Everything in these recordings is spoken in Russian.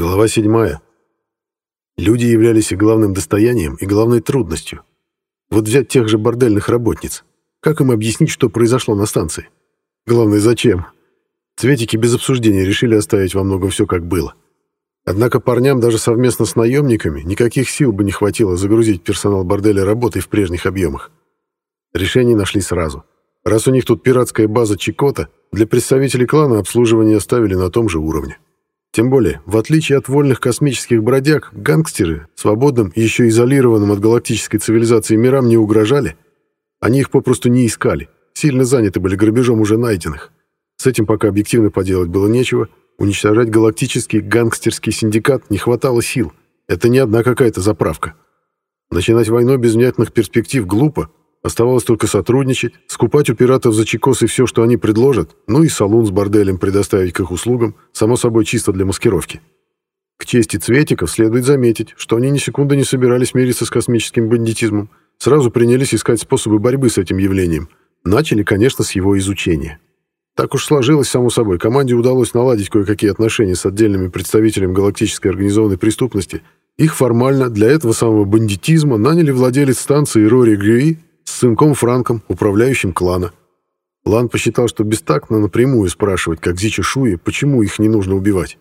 Глава 7. Люди являлись и главным достоянием, и главной трудностью. Вот взять тех же бордельных работниц. Как им объяснить, что произошло на станции? Главное, зачем? Цветики без обсуждения решили оставить во многом все как было. Однако парням даже совместно с наемниками никаких сил бы не хватило загрузить персонал борделя работой в прежних объемах. Решение нашли сразу. Раз у них тут пиратская база Чикота, для представителей клана обслуживание оставили на том же уровне. Тем более, в отличие от вольных космических бродяг, гангстеры, свободным и еще изолированным от галактической цивилизации мирам не угрожали. Они их попросту не искали, сильно заняты были грабежом уже найденных. С этим пока объективно поделать было нечего, уничтожать галактический гангстерский синдикат не хватало сил. Это не одна какая-то заправка. Начинать войну без внятных перспектив глупо, Оставалось только сотрудничать, скупать у пиратов за чекосы все, что они предложат, ну и салон с борделем предоставить к их услугам, само собой чисто для маскировки. К чести цветиков следует заметить, что они ни секунды не собирались мириться с космическим бандитизмом, сразу принялись искать способы борьбы с этим явлением. Начали, конечно, с его изучения. Так уж сложилось, само собой, команде удалось наладить кое-какие отношения с отдельными представителями галактической организованной преступности. Их формально для этого самого бандитизма наняли владелец станции Рори Грюи с сынком Франком, управляющим клана. Лан посчитал, что бестактно напрямую спрашивать, как Зичи Шуи, почему их не нужно убивать.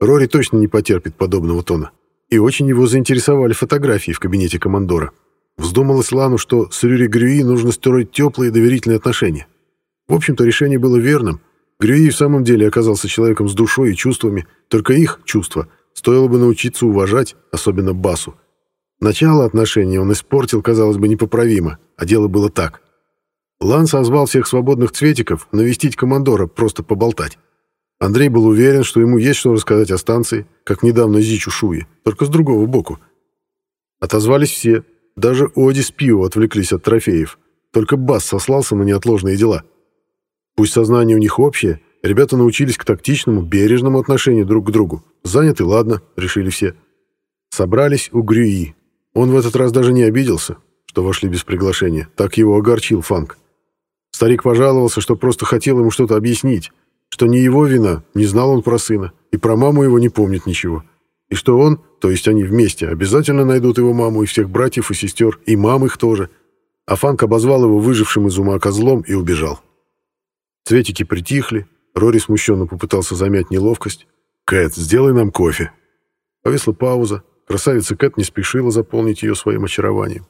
Рори точно не потерпит подобного тона. И очень его заинтересовали фотографии в кабинете командора. Вздумалось Лану, что с Рюри Грюи нужно строить теплые доверительные отношения. В общем-то, решение было верным. Грюи в самом деле оказался человеком с душой и чувствами, только их чувства стоило бы научиться уважать, особенно Басу. Начало отношений он испортил, казалось бы, непоправимо, а дело было так. Лан созвал всех свободных цветиков навестить командора, просто поболтать. Андрей был уверен, что ему есть что рассказать о станции, как недавно Зичу Шуи, только с другого боку. Отозвались все, даже Оди с Пио отвлеклись от трофеев, только Бас сослался на неотложные дела. Пусть сознание у них общее, ребята научились к тактичному, бережному отношению друг к другу. Заняты, ладно, решили все. Собрались у Грюи, он в этот раз даже не обиделся, что вошли без приглашения. Так его огорчил Фанк. Старик пожаловался, что просто хотел ему что-то объяснить, что не его вина, не знал он про сына, и про маму его не помнит ничего. И что он, то есть они вместе, обязательно найдут его маму и всех братьев и сестер, и мам их тоже. А Фанк обозвал его выжившим из ума козлом и убежал. Цветики притихли, Рори смущенно попытался замять неловкость. «Кэт, сделай нам кофе». Повисла пауза, Красавица Кэт не спешила заполнить ее своим очарованием.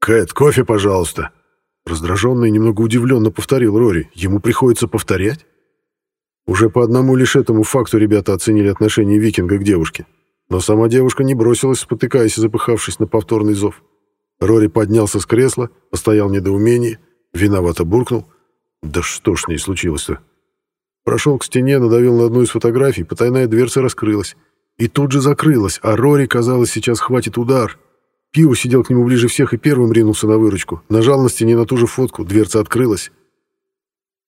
«Кэт, кофе, пожалуйста!» Раздраженно и немного удивленно повторил Рори. «Ему приходится повторять?» Уже по одному лишь этому факту ребята оценили отношение викинга к девушке. Но сама девушка не бросилась, спотыкаясь и запыхавшись на повторный зов. Рори поднялся с кресла, постоял в недоумении, виновато буркнул. «Да что ж с ней случилось-то?» Прошел к стене, надавил на одну из фотографий, потайная дверца раскрылась. И тут же закрылась, а Рори, казалось, сейчас хватит удар. Пио сидел к нему ближе всех и первым ринулся на выручку. Нажал на стене на ту же фотку, дверца открылась.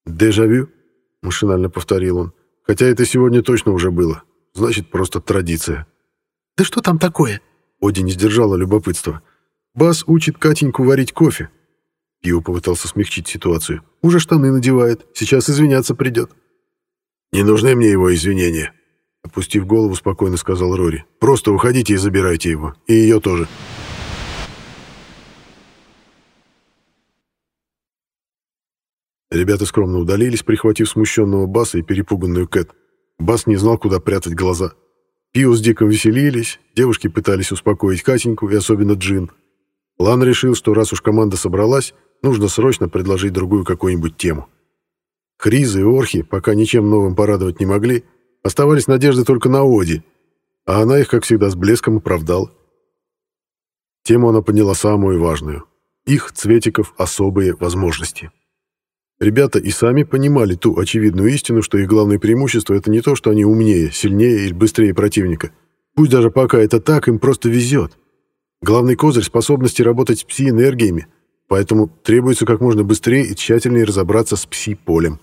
«Дежавю?» — машинально повторил он. «Хотя это сегодня точно уже было. Значит, просто традиция». «Да что там такое?» Оди не сдержала любопытства. «Бас учит Катеньку варить кофе». Пио попытался смягчить ситуацию. «Уже штаны надевает. Сейчас извиняться придет». «Не нужны мне его извинения», Опустив голову, спокойно сказал Рори. «Просто уходите и забирайте его. И ее тоже». Ребята скромно удалились, прихватив смущенного Баса и перепуганную Кэт. Бас не знал, куда прятать глаза. Пио с Диком веселились, девушки пытались успокоить Катеньку и особенно Джин. Лан решил, что раз уж команда собралась, нужно срочно предложить другую какую-нибудь тему. Хризы и Орхи пока ничем новым порадовать не могли, Оставались надежды только на Оди, а она их, как всегда, с блеском оправдала. Тему она подняла самую важную. Их, Цветиков, особые возможности. Ребята и сами понимали ту очевидную истину, что их главное преимущество — это не то, что они умнее, сильнее или быстрее противника. Пусть даже пока это так, им просто везет. Главный козырь — способности работать с пси-энергиями, поэтому требуется как можно быстрее и тщательнее разобраться с пси-полем.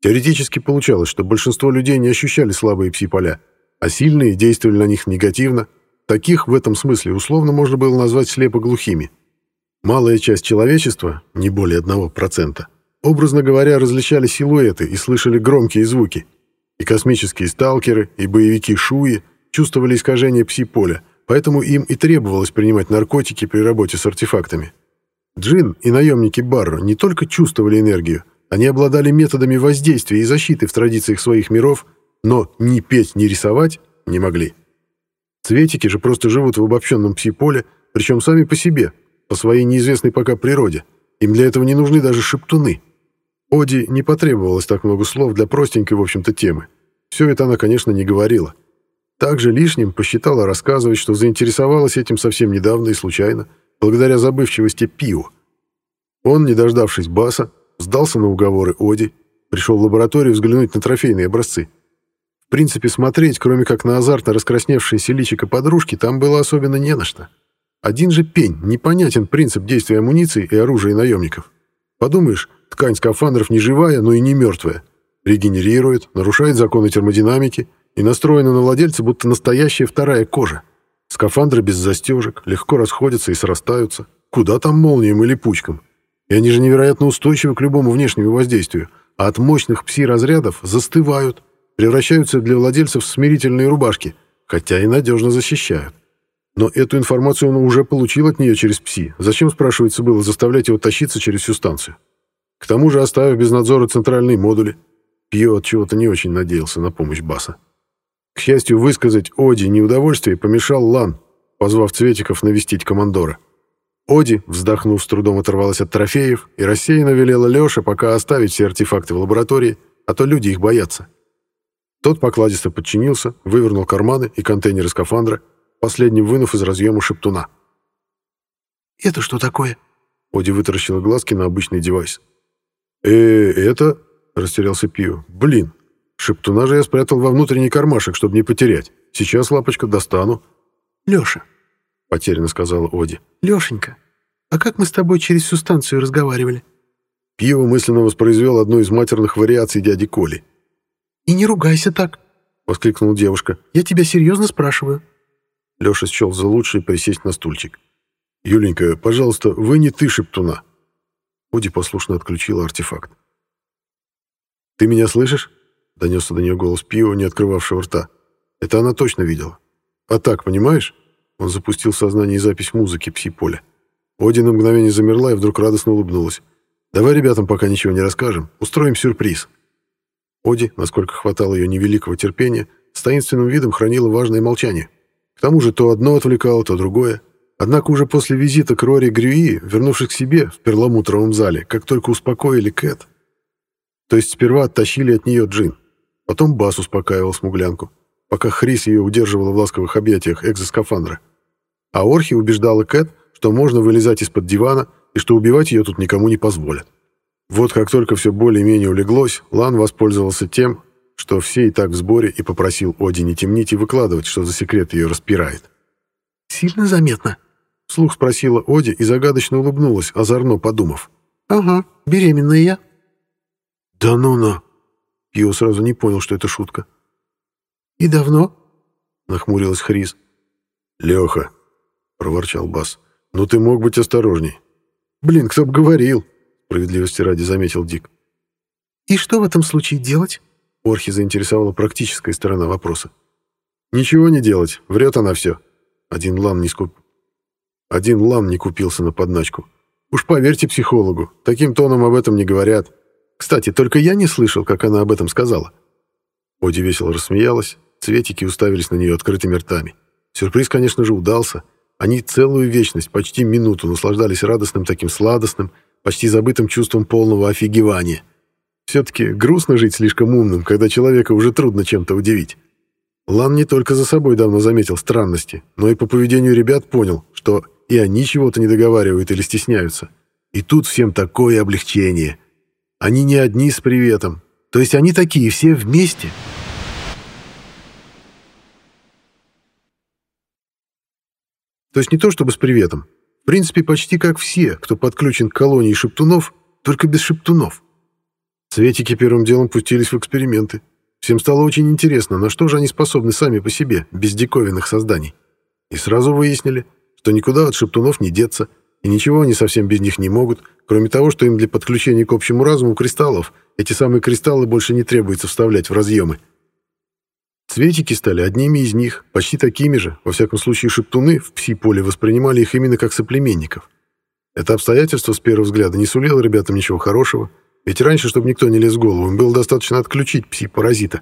Теоретически получалось, что большинство людей не ощущали слабые пси-поля, а сильные действовали на них негативно. Таких в этом смысле условно можно было назвать слепо-глухими. Малая часть человечества, не более 1%, образно говоря, различали силуэты и слышали громкие звуки. И космические сталкеры, и боевики Шуи чувствовали искажение пси-поля, поэтому им и требовалось принимать наркотики при работе с артефактами. Джин и наемники Барро не только чувствовали энергию, они обладали методами воздействия и защиты в традициях своих миров, но ни петь, ни рисовать не могли. Цветики же просто живут в обобщенном пси-поле, причем сами по себе, по своей неизвестной пока природе. Им для этого не нужны даже шептуны. Оди не потребовалось так много слов для простенькой, в общем-то, темы. Все это она, конечно, не говорила. Также лишним посчитала рассказывать, что заинтересовалась этим совсем недавно и случайно, благодаря забывчивости Пио. Он, не дождавшись Баса, сдался на уговоры Оди, пришел в лабораторию взглянуть на трофейные образцы. В принципе, смотреть, кроме как на азартно раскрасневшееся личико подружки, там было особенно не на что. Один же пень, непонятен принцип действия амуниции и оружия наемников. Подумаешь, Ткань скафандров не живая, но и не мертвая. Регенерирует, нарушает законы термодинамики и настроена на владельца, будто настоящая вторая кожа. Скафандры без застежек, легко расходятся и срастаются. Куда там молниям или пучкам? И они же невероятно устойчивы к любому внешнему воздействию, а от мощных пси-разрядов застывают, превращаются для владельцев в смирительные рубашки, хотя и надежно защищают. Но эту информацию он уже получил от нее через пси. Зачем, спрашивается, было заставлять его тащиться через всю станцию? К тому же, оставив без надзора центральные модули, Пьё от чего-то не очень надеялся на помощь Баса. К счастью, высказать Оди неудовольствие помешал Лан, позвав Цветиков навестить командора. Оди, вздохнув, с трудом оторвалась от трофеев и рассеянно велела Лёше пока оставить все артефакты в лаборатории, а то люди их боятся. Тот покладисто подчинился, вывернул карманы и контейнеры скафандра, последним вынув из разъема шептуна. «Это что такое?» Оди вытаращила глазки на обычный девайс э это...» — растерялся Пио. «Блин, шептуна же я спрятал во внутренний кармашек, чтобы не потерять. Сейчас, лапочка, достану». «Леша», — потерянно сказала Оди. «Лешенька, а как мы с тобой через всю станцию разговаривали?» Пиво мысленно воспроизвел одну из матерных вариаций дяди Коли. «И не ругайся так!» — воскликнула девушка. «Я тебя серьезно спрашиваю». Леша счел за лучшее присесть на стульчик. «Юленька, пожалуйста, вы не ты шептуна. Оди послушно отключила артефакт. «Ты меня слышишь?» — донесся до нее голос Пио, не открывавшего рта. «Это она точно видела. А так, понимаешь?» Он запустил в сознание запись музыки пси-поля. Оди на мгновение замерла и вдруг радостно улыбнулась. «Давай ребятам пока ничего не расскажем. Устроим сюрприз». Оди, насколько хватало ее невеликого терпения, с таинственным видом хранила важное молчание. К тому же то одно отвлекало, то другое. Однако уже после визита к Рори Грюи, вернувшись к себе в перламутровом зале, как только успокоили Кэт, то есть сперва оттащили от нее Джин, потом Бас успокаивал смуглянку, пока Хрис ее удерживала в ласковых объятиях экзоскафандра. А Орхи убеждала Кэт, что можно вылезать из-под дивана и что убивать ее тут никому не позволят. Вот как только все более-менее улеглось, Лан воспользовался тем, что все и так в сборе, и попросил Оди не темнить и выкладывать, что за секрет ее распирает. «Сильно заметно?» Вслух спросила Оди и загадочно улыбнулась, озорно подумав. «Ага, беременная я». «Да ну на!» Пио сразу не понял, что это шутка. «И давно?» Нахмурилась Хрис. «Леха», — проворчал Бас, — «ну ты мог быть осторожней». «Блин, кто бы говорил», — справедливости ради заметил Дик. «И что в этом случае делать?» Орхи заинтересовала практическая сторона вопроса. «Ничего не делать, врет она все». Один лан не скуп... Один лам не купился на подначку. Уж поверьте психологу, таким тоном об этом не говорят. Кстати, только я не слышал, как она об этом сказала. Оди весело рассмеялась, цветики уставились на нее открытыми ртами. Сюрприз, конечно же, удался. Они целую вечность, почти минуту наслаждались радостным таким сладостным, почти забытым чувством полного офигевания. Все-таки грустно жить слишком умным, когда человека уже трудно чем-то удивить. Лан не только за собой давно заметил странности, но и по поведению ребят понял, что и они чего-то не договаривают или стесняются. И тут всем такое облегчение. Они не одни с приветом. То есть они такие, все вместе. То есть не то чтобы с приветом. В принципе, почти как все, кто подключен к колонии шептунов, только без шептунов. Светики первым делом пустились в эксперименты. Всем стало очень интересно, на что же они способны сами по себе, без диковинных созданий. И сразу выяснили — что никуда от шептунов не деться, и ничего они совсем без них не могут, кроме того, что им для подключения к общему разуму кристаллов эти самые кристаллы больше не требуется вставлять в разъемы. Цветики стали одними из них, почти такими же, во всяком случае шептуны в пси-поле воспринимали их именно как соплеменников. Это обстоятельство с первого взгляда не сулило ребятам ничего хорошего, ведь раньше, чтобы никто не лез в голову, им было достаточно отключить пси-паразита.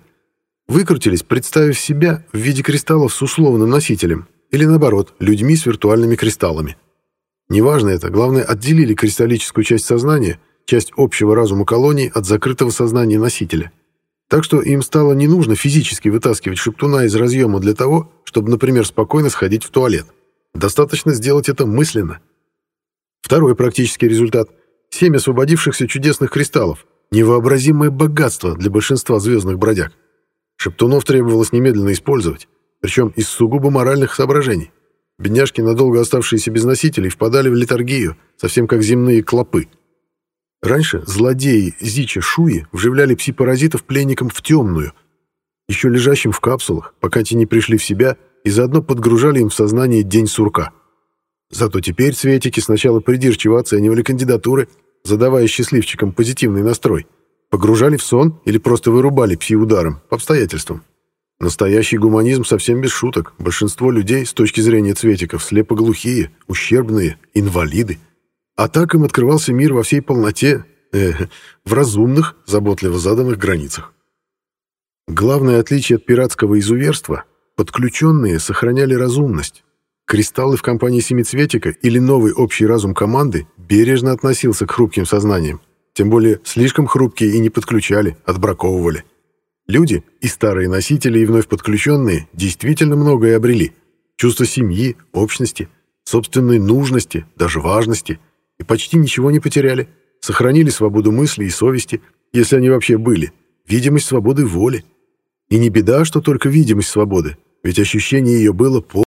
Выкрутились, представив себя в виде кристаллов с условным носителем, или наоборот, людьми с виртуальными кристаллами. Неважно это, главное, отделили кристаллическую часть сознания, часть общего разума колонии от закрытого сознания носителя. Так что им стало не нужно физически вытаскивать шептуна из разъема для того, чтобы, например, спокойно сходить в туалет. Достаточно сделать это мысленно. Второй практический результат — семь освободившихся чудесных кристаллов, невообразимое богатство для большинства звездных бродяг. Шептунов требовалось немедленно использовать, причем из сугубо моральных соображений. Бедняжки, надолго оставшиеся без носителей, впадали в литургию, совсем как земные клопы. Раньше злодеи Зича Шуи вживляли пси-паразитов пленникам в темную, еще лежащим в капсулах, пока те не пришли в себя, и заодно подгружали им в сознание день сурка. Зато теперь цветики сначала придирчиво оценивали кандидатуры, задавая счастливчикам позитивный настрой, погружали в сон или просто вырубали пси-ударом, по обстоятельствам. Настоящий гуманизм совсем без шуток. Большинство людей, с точки зрения цветиков, слепоглухие, ущербные, инвалиды. А так им открывался мир во всей полноте, э, в разумных, заботливо заданных границах. Главное отличие от пиратского изуверства — подключенные сохраняли разумность. Кристаллы в компании Семицветика или новый общий разум команды бережно относился к хрупким сознаниям. Тем более слишком хрупкие и не подключали, отбраковывали. Люди, и старые носители, и вновь подключенные, действительно многое обрели. Чувство семьи, общности, собственной нужности, даже важности — и почти ничего не потеряли, сохранили свободу мысли и совести, если они вообще были, видимость свободы воли. И не беда, что только видимость свободы, ведь ощущение ее было по